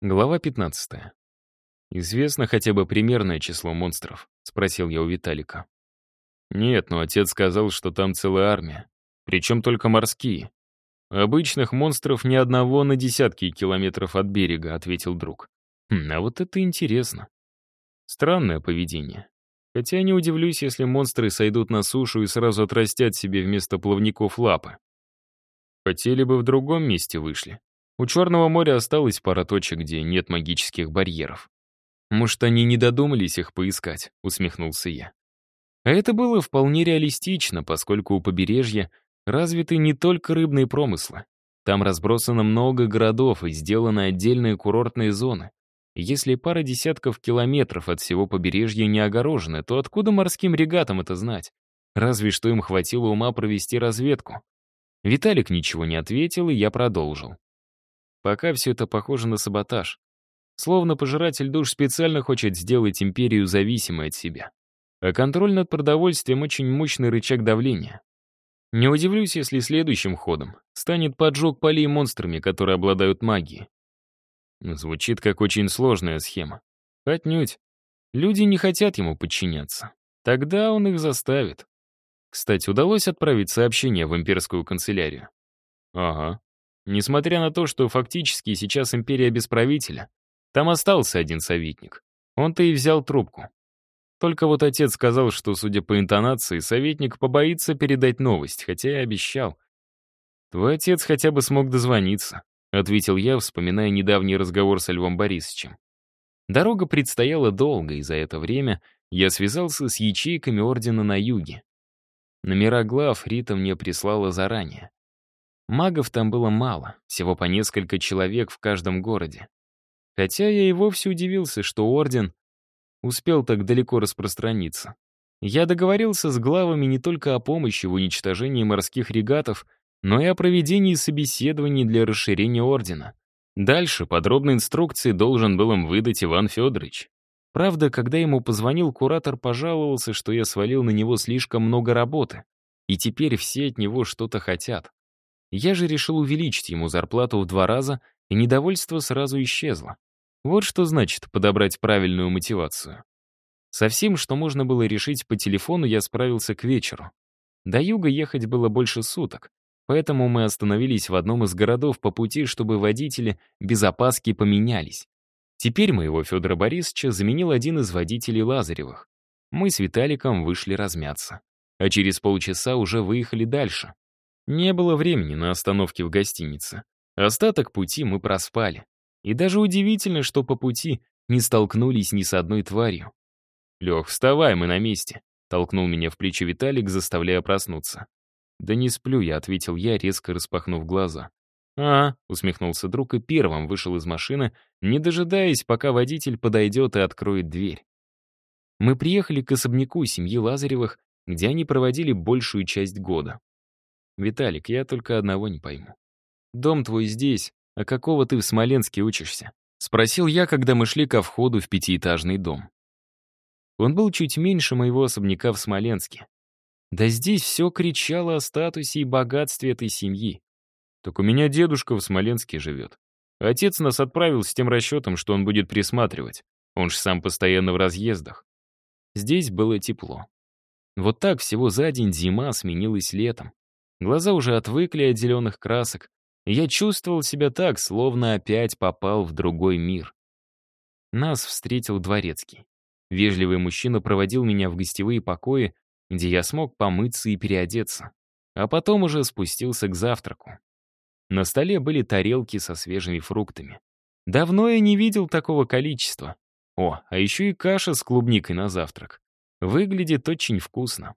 Глава 15. «Известно хотя бы примерное число монстров?» — спросил я у Виталика. «Нет, но отец сказал, что там целая армия. Причем только морские. Обычных монстров ни одного на десятки километров от берега», — ответил друг. «Хм, а вот это интересно. Странное поведение. Хотя не удивлюсь, если монстры сойдут на сушу и сразу отрастят себе вместо плавников лапы. Хотели бы в другом месте вышли. У Черного моря осталось пара точек, где нет магических барьеров. «Может, они не додумались их поискать», — усмехнулся я. А это было вполне реалистично, поскольку у побережья развиты не только рыбные промыслы. Там разбросано много городов и сделаны отдельные курортные зоны. Если пара десятков километров от всего побережья не огорожены, то откуда морским регатам это знать? Разве что им хватило ума провести разведку. Виталик ничего не ответил, и я продолжил. Пока все это похоже на саботаж. Словно пожиратель душ специально хочет сделать империю зависимой от себя. А контроль над продовольствием — очень мощный рычаг давления. Не удивлюсь, если следующим ходом станет поджог полей монстрами, которые обладают магией. Звучит как очень сложная схема. Отнюдь. Люди не хотят ему подчиняться. Тогда он их заставит. Кстати, удалось отправить сообщение в имперскую канцелярию? Ага. Несмотря на то, что фактически сейчас империя без правителя, там остался один советник. Он-то и взял трубку. Только вот отец сказал, что, судя по интонации, советник побоится передать новость, хотя и обещал. «Твой отец хотя бы смог дозвониться», — ответил я, вспоминая недавний разговор со Львом Борисовичем. Дорога предстояла долго, и за это время я связался с ячейками ордена на юге. Номера глав Рита мне прислала заранее. Магов там было мало, всего по несколько человек в каждом городе. Хотя я и вовсе удивился, что Орден успел так далеко распространиться. Я договорился с главами не только о помощи в уничтожении морских регатов, но и о проведении собеседований для расширения Ордена. Дальше подробные инструкции должен был им выдать Иван Федорович. Правда, когда ему позвонил, куратор пожаловался, что я свалил на него слишком много работы, и теперь все от него что-то хотят. Я же решил увеличить ему зарплату в два раза, и недовольство сразу исчезло. Вот что значит подобрать правильную мотивацию. Со всем, что можно было решить по телефону, я справился к вечеру. До юга ехать было больше суток, поэтому мы остановились в одном из городов по пути, чтобы водители без опаски поменялись. Теперь моего Федора Борисовича заменил один из водителей Лазаревых. Мы с Виталиком вышли размяться. А через полчаса уже выехали дальше. Не было времени на остановки в гостинице. Остаток пути мы проспали. И даже удивительно, что по пути не столкнулись ни с одной тварью. «Лех, вставай, мы на месте», — толкнул меня в плечо Виталик, заставляя проснуться. «Да не сплю я», — ответил я, резко распахнув глаза. «А», — усмехнулся друг и первым вышел из машины, не дожидаясь, пока водитель подойдет и откроет дверь. Мы приехали к особняку семьи Лазаревых, где они проводили большую часть года. «Виталик, я только одного не пойму. Дом твой здесь, а какого ты в Смоленске учишься?» — спросил я, когда мы шли ко входу в пятиэтажный дом. Он был чуть меньше моего особняка в Смоленске. Да здесь все кричало о статусе и богатстве этой семьи. Так у меня дедушка в Смоленске живет. Отец нас отправил с тем расчетом, что он будет присматривать. Он же сам постоянно в разъездах. Здесь было тепло. Вот так всего за день зима сменилась летом. Глаза уже отвыкли от зеленых красок, и я чувствовал себя так, словно опять попал в другой мир. Нас встретил дворецкий. Вежливый мужчина проводил меня в гостевые покои, где я смог помыться и переодеться, а потом уже спустился к завтраку. На столе были тарелки со свежими фруктами. Давно я не видел такого количества. О, а еще и каша с клубникой на завтрак. Выглядит очень вкусно.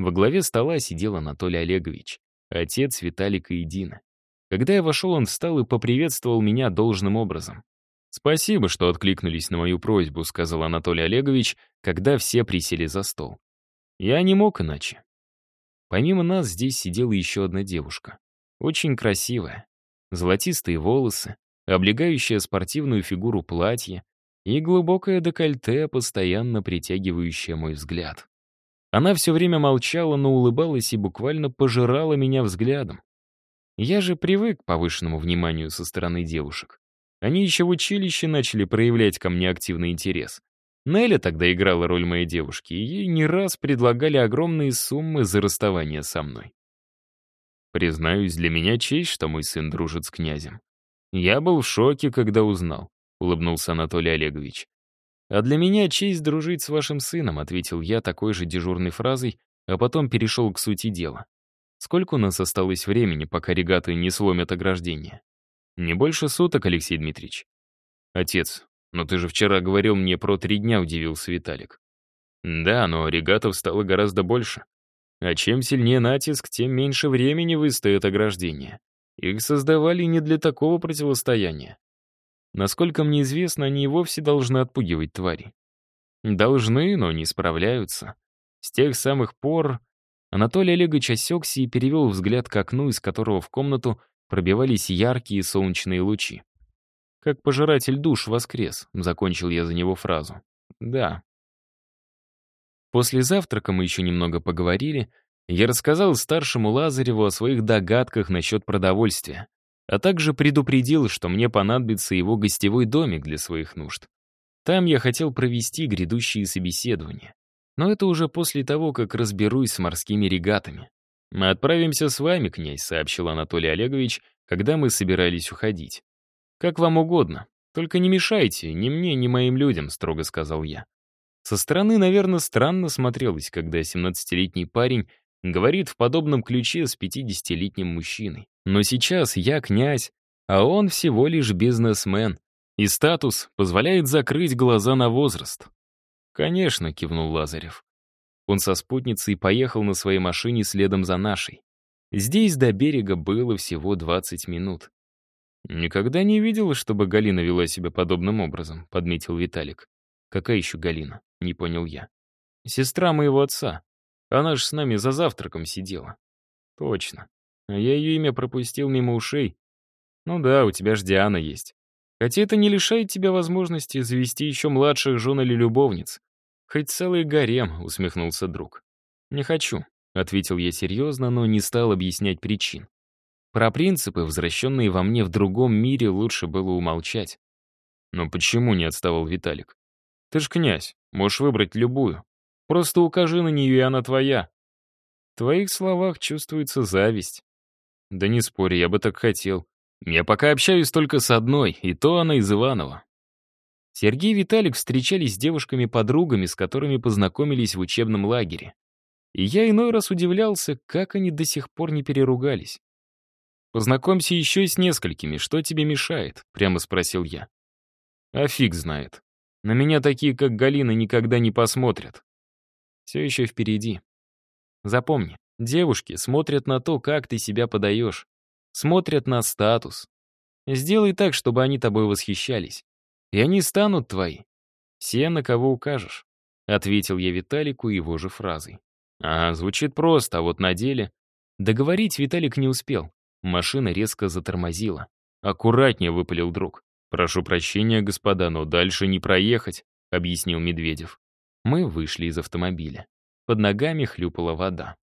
Во главе стола сидел Анатолий Олегович, отец Виталика и Дины. Когда я вошел, он встал и поприветствовал меня должным образом. «Спасибо, что откликнулись на мою просьбу», — сказал Анатолий Олегович, когда все присели за стол. «Я не мог иначе». Помимо нас здесь сидела еще одна девушка. Очень красивая. Золотистые волосы, облегающая спортивную фигуру платье и глубокое декольте, постоянно притягивающее мой взгляд. Она все время молчала, но улыбалась и буквально пожирала меня взглядом. Я же привык к повышенному вниманию со стороны девушек. Они еще в училище начали проявлять ко мне активный интерес. Нелли тогда играла роль моей девушки, и ей не раз предлагали огромные суммы за расставание со мной. Признаюсь, для меня честь, что мой сын дружит с князем. Я был в шоке, когда узнал, — улыбнулся Анатолий Олегович. «А для меня честь дружить с вашим сыном», — ответил я такой же дежурной фразой, а потом перешел к сути дела. «Сколько у нас осталось времени, пока регаты не сломят ограждение?» «Не больше суток, Алексей Дмитриевич». «Отец, но ты же вчера говорил мне про три дня», — удивился Виталик. «Да, но регатов стало гораздо больше. А чем сильнее натиск, тем меньше времени выстоит ограждение. Их создавали не для такого противостояния. Насколько мне известно, они и вовсе должны отпугивать твари. Должны, но не справляются. С тех самых пор Анатолий Олегович осекся и перевел взгляд к окну, из которого в комнату пробивались яркие солнечные лучи. «Как пожиратель душ воскрес», — закончил я за него фразу. «Да». После завтрака мы еще немного поговорили. Я рассказал старшему Лазареву о своих догадках насчет продовольствия а также предупредил, что мне понадобится его гостевой домик для своих нужд. Там я хотел провести грядущие собеседования. Но это уже после того, как разберусь с морскими регатами. «Мы отправимся с вами, князь», — сообщил Анатолий Олегович, когда мы собирались уходить. «Как вам угодно. Только не мешайте ни мне, ни моим людям», — строго сказал я. Со стороны, наверное, странно смотрелось, когда 17-летний парень говорит в подобном ключе с 50-летним мужчиной. Но сейчас я князь, а он всего лишь бизнесмен, и статус позволяет закрыть глаза на возраст. «Конечно», — кивнул Лазарев. Он со спутницей поехал на своей машине следом за нашей. Здесь до берега было всего 20 минут. «Никогда не видел, чтобы Галина вела себя подобным образом», — подметил Виталик. «Какая еще Галина?» — не понял я. «Сестра моего отца. Она же с нами за завтраком сидела». «Точно. А я ее имя пропустил мимо ушей. Ну да, у тебя ж Диана есть. Хотя это не лишает тебя возможности завести еще младших жен или любовниц. Хоть целый гарем, усмехнулся друг. Не хочу, ответил я серьезно, но не стал объяснять причин. Про принципы, возвращенные во мне в другом мире, лучше было умолчать. Но почему не отставал Виталик? Ты ж князь, можешь выбрать любую. Просто укажи на нее, и она твоя. В твоих словах чувствуется зависть. Да не спорь, я бы так хотел. Я пока общаюсь только с одной, и то она из Иванова. Сергей и Виталик встречались с девушками-подругами, с которыми познакомились в учебном лагере. И я иной раз удивлялся, как они до сих пор не переругались. «Познакомься еще с несколькими, что тебе мешает?» — прямо спросил я. «А фиг знает. На меня такие, как Галина, никогда не посмотрят. Все еще впереди. Запомни, Девушки смотрят на то, как ты себя подаешь. Смотрят на статус. Сделай так, чтобы они тобой восхищались. И они станут твои. Все, на кого укажешь. Ответил я Виталику его же фразой. А, звучит просто, а вот на деле... Договорить Виталик не успел. Машина резко затормозила. «Аккуратнее», — выпалил друг. «Прошу прощения, господа, но дальше не проехать», — объяснил Медведев. Мы вышли из автомобиля. Под ногами хлюпала вода.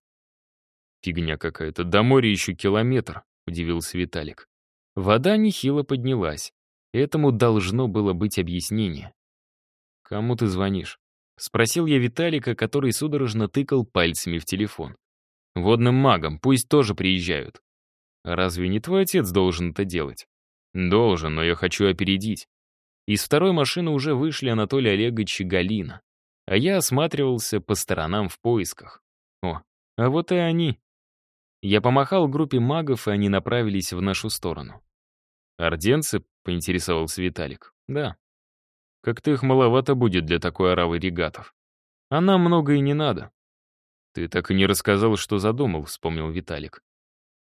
«Фигня какая-то, до моря еще километр», — удивился Виталик. Вода нехило поднялась. Этому должно было быть объяснение. «Кому ты звонишь?» — спросил я Виталика, который судорожно тыкал пальцами в телефон. «Водным магам, пусть тоже приезжают». «Разве не твой отец должен это делать?» «Должен, но я хочу опередить». Из второй машины уже вышли Анатолий Олегович и Галина, а я осматривался по сторонам в поисках. О, а вот и они. Я помахал группе магов, и они направились в нашу сторону. «Орденцы?» — поинтересовался Виталик. «Да». «Как-то их маловато будет для такой оравы регатов. А нам много и не надо». «Ты так и не рассказал, что задумал», — вспомнил Виталик.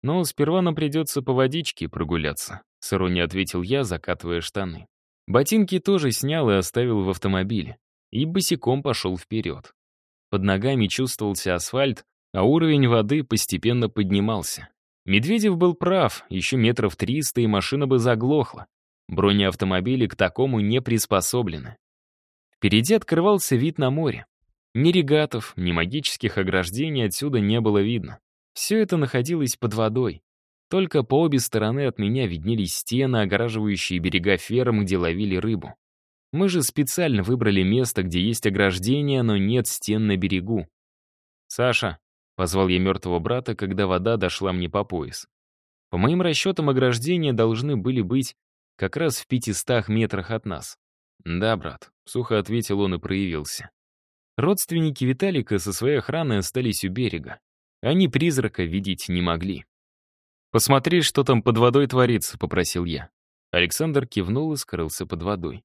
«Но сперва нам придется по водичке прогуляться», — с иронией ответил я, закатывая штаны. Ботинки тоже снял и оставил в автомобиле. И босиком пошел вперед. Под ногами чувствовался асфальт, а уровень воды постепенно поднимался. Медведев был прав, еще метров триста, и машина бы заглохла. Бронеавтомобили к такому не приспособлены. Впереди открывался вид на море. Ни регатов, ни магических ограждений отсюда не было видно. Все это находилось под водой. Только по обе стороны от меня виднелись стены, огораживающие берега ферм, где ловили рыбу. Мы же специально выбрали место, где есть ограждение, но нет стен на берегу. «Саша», — позвал я мертвого брата, когда вода дошла мне по пояс. По моим расчетам, ограждения должны были быть как раз в пятистах метрах от нас. «Да, брат», — сухо ответил он и проявился. Родственники Виталика со своей охраной остались у берега. Они призрака видеть не могли. «Посмотри, что там под водой творится», — попросил я. Александр кивнул и скрылся под водой.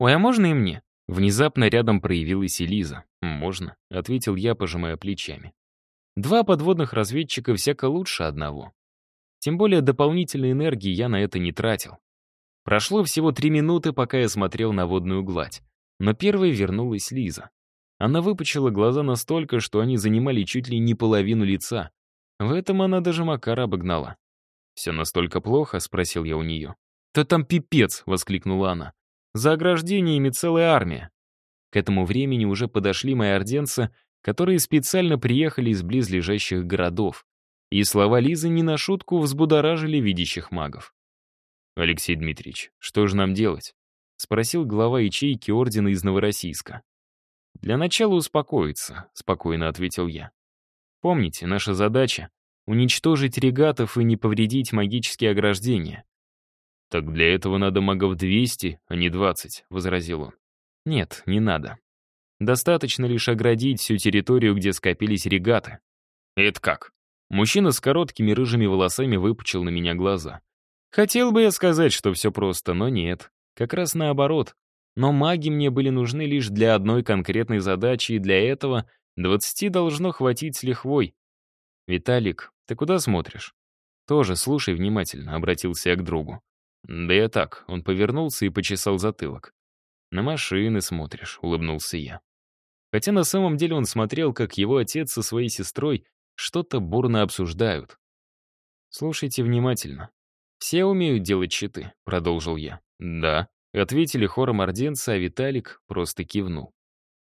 «Ой, а можно и мне?» Внезапно рядом проявилась Элиза. «Можно», — ответил я, пожимая плечами. «Два подводных разведчика всяко лучше одного. Тем более дополнительной энергии я на это не тратил. Прошло всего три минуты, пока я смотрел на водную гладь. Но первой вернулась Лиза. Она выпучила глаза настолько, что они занимали чуть ли не половину лица. В этом она даже Макара обогнала. «Все настолько плохо?» — спросил я у нее. «Да там пипец!» — воскликнула она. За ограждениями целая армия. К этому времени уже подошли мои орденцы, которые специально приехали из близлежащих городов. И слова Лизы не на шутку взбудоражили видящих магов. «Алексей Дмитриевич, что же нам делать?» — спросил глава ячейки ордена из Новороссийска. «Для начала успокоиться», — спокойно ответил я. «Помните, наша задача — уничтожить регатов и не повредить магические ограждения. «Так для этого надо магов 200, а не 20», — возразил он. «Нет, не надо. Достаточно лишь оградить всю территорию, где скопились регаты». «Это как?» Мужчина с короткими рыжими волосами выпучил на меня глаза. Хотел бы я сказать, что все просто, но нет. Как раз наоборот. Но маги мне были нужны лишь для одной конкретной задачи, и для этого 20 должно хватить с лихвой. «Виталик, ты куда смотришь?» «Тоже слушай внимательно», — обратился я к другу. «Да я так», — он повернулся и почесал затылок. «На машины смотришь», — улыбнулся я. Хотя на самом деле он смотрел, как его отец со своей сестрой что-то бурно обсуждают. «Слушайте внимательно. Все умеют делать щиты», — продолжил я. «Да», — ответили хором орденца, а Виталик просто кивнул.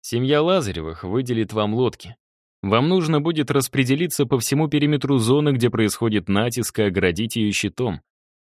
«Семья Лазаревых выделит вам лодки. Вам нужно будет распределиться по всему периметру зоны, где происходит натиск, и оградить ее щитом.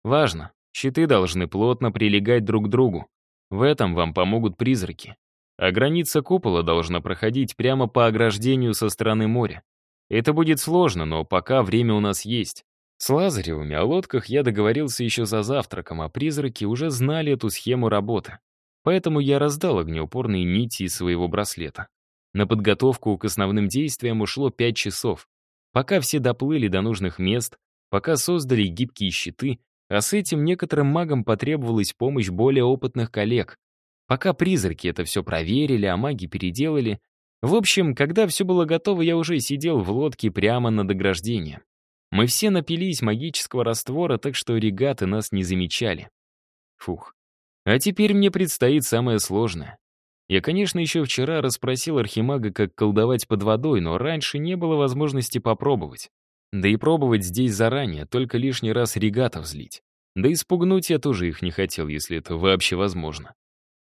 Важно, Щиты должны плотно прилегать друг к другу. В этом вам помогут призраки. А граница купола должна проходить прямо по ограждению со стороны моря. Это будет сложно, но пока время у нас есть. С Лазаревыми о лодках я договорился еще за завтраком, а призраки уже знали эту схему работы. Поэтому я раздал огнеупорные нити из своего браслета. На подготовку к основным действиям ушло 5 часов. Пока все доплыли до нужных мест, пока создали гибкие щиты, а с этим некоторым магам потребовалась помощь более опытных коллег. Пока призраки это все проверили, а маги переделали. В общем, когда все было готово, я уже сидел в лодке прямо над ограждением. Мы все напились магического раствора, так что регаты нас не замечали. Фух. А теперь мне предстоит самое сложное. Я, конечно, еще вчера расспросил Архимага, как колдовать под водой, но раньше не было возможности попробовать. Да и пробовать здесь заранее, только лишний раз регатов злить. Да и спугнуть я тоже их не хотел, если это вообще возможно.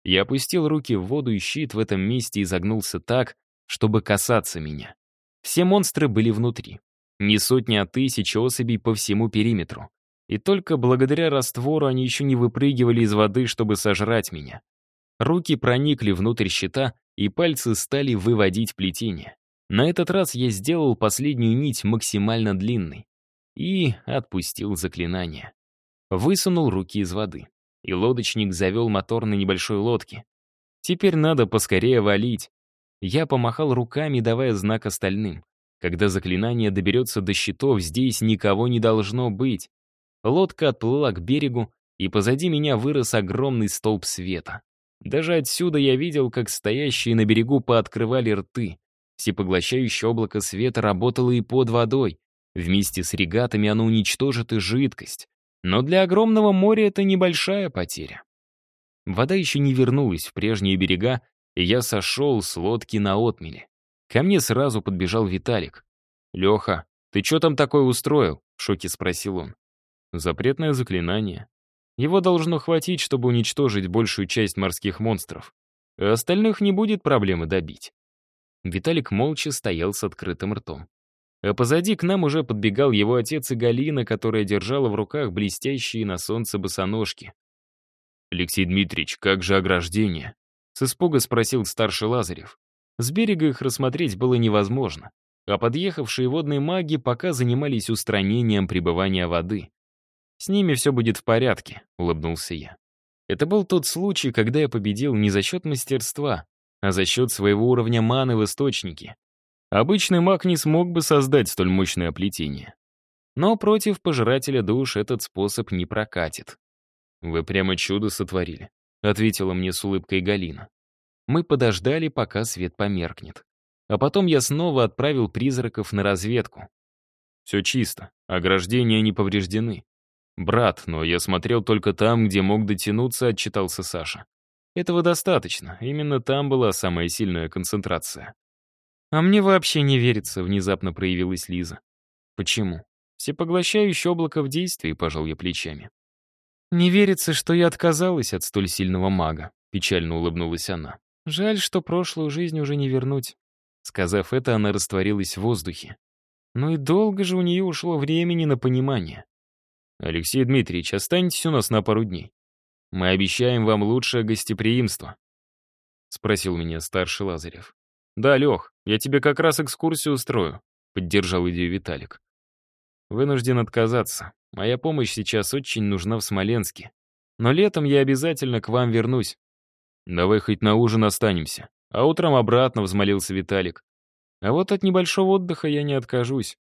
Я опустил руки в воду, и щит в этом месте изогнулся так, чтобы касаться меня. Все монстры были внутри. Не сотни, а тысячи особей по всему периметру. И только благодаря раствору они еще не выпрыгивали из воды, чтобы сожрать меня. Руки проникли внутрь щита, и пальцы стали выводить плетение. На этот раз я сделал последнюю нить максимально длинной и отпустил заклинание. Высунул руки из воды, и лодочник завел мотор на небольшой лодке. Теперь надо поскорее валить. Я помахал руками, давая знак остальным. Когда заклинание доберется до щитов, здесь никого не должно быть. Лодка отплыла к берегу, и позади меня вырос огромный столб света. Даже отсюда я видел, как стоящие на берегу пооткрывали рты. Всепоглощающее облако света работало и под водой. Вместе с регатами оно уничтожит и жидкость. Но для огромного моря это небольшая потеря. Вода еще не вернулась в прежние берега, и я сошел с лодки на отмеле. Ко мне сразу подбежал Виталик. «Леха, ты что там такое устроил?» — в шоке спросил он. «Запретное заклинание. Его должно хватить, чтобы уничтожить большую часть морских монстров. А остальных не будет проблемы добить. Виталик молча стоял с открытым ртом. А позади к нам уже подбегал его отец и Галина, которая держала в руках блестящие на солнце босоножки. «Алексей Дмитриевич, как же ограждение?» С испуга спросил старший Лазарев. С берега их рассмотреть было невозможно, а подъехавшие водные маги пока занимались устранением пребывания воды. «С ними все будет в порядке», — улыбнулся я. Это был тот случай, когда я победил не за счет мастерства, а за счет своего уровня маны в источнике. Обычный маг не смог бы создать столь мощное плетение. Но против пожирателя душ этот способ не прокатит. «Вы прямо чудо сотворили», — ответила мне с улыбкой Галина. Мы подождали, пока свет померкнет. А потом я снова отправил призраков на разведку. Все чисто, ограждения не повреждены. «Брат, но я смотрел только там, где мог дотянуться», — отчитался Саша. «Этого достаточно, именно там была самая сильная концентрация». «А мне вообще не верится», — внезапно проявилась Лиза. «Почему?» «Всепоглощающее облако в действии», — пожал я плечами. «Не верится, что я отказалась от столь сильного мага», — печально улыбнулась она. «Жаль, что прошлую жизнь уже не вернуть». Сказав это, она растворилась в воздухе. Ну и долго же у нее ушло времени на понимание. «Алексей Дмитриевич, останетесь у нас на пару дней. Мы обещаем вам лучшее гостеприимство», — спросил меня старший Лазарев. «Да, Лех, я тебе как раз экскурсию устрою», — поддержал идею Виталик. «Вынужден отказаться. Моя помощь сейчас очень нужна в Смоленске. Но летом я обязательно к вам вернусь». «Давай хоть на ужин останемся, а утром обратно», — взмолился Виталик. «А вот от небольшого отдыха я не откажусь.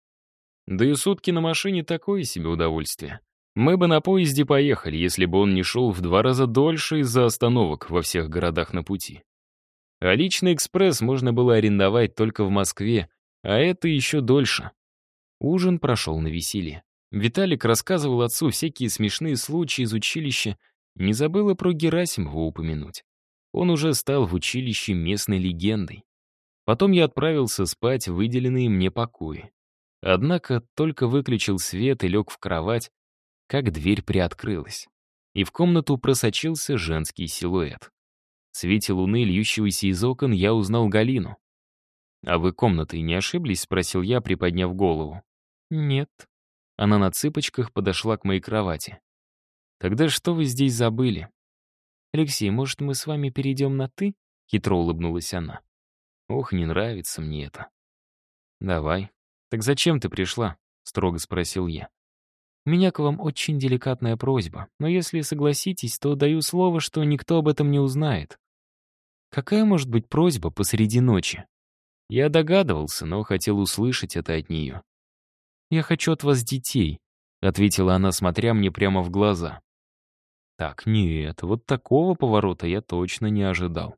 Да и сутки на машине такое себе удовольствие. Мы бы на поезде поехали, если бы он не шел в два раза дольше из-за остановок во всех городах на пути. А личный экспресс можно было арендовать только в Москве, а это еще дольше. Ужин прошел на веселье. Виталик рассказывал отцу всякие смешные случаи из училища, не забыла про Герасимова упомянуть. Он уже стал в училище местной легендой. Потом я отправился спать в выделенные мне покои. Однако только выключил свет и лег в кровать, как дверь приоткрылась, и в комнату просочился женский силуэт. В свете луны, льющегося из окон, я узнал Галину. «А вы комнатой не ошиблись?» — спросил я, приподняв голову. «Нет». Она на цыпочках подошла к моей кровати. «Тогда что вы здесь забыли?» «Алексей, может, мы с вами перейдем на «ты»?» — хитро улыбнулась она. «Ох, не нравится мне это». «Давай. Так зачем ты пришла?» — строго спросил я. Меня к вам очень деликатная просьба, но если согласитесь, то даю слово, что никто об этом не узнает. Какая может быть просьба посреди ночи? Я догадывался, но хотел услышать это от нее. «Я хочу от вас детей», — ответила она, смотря мне прямо в глаза. Так, нет, вот такого поворота я точно не ожидал.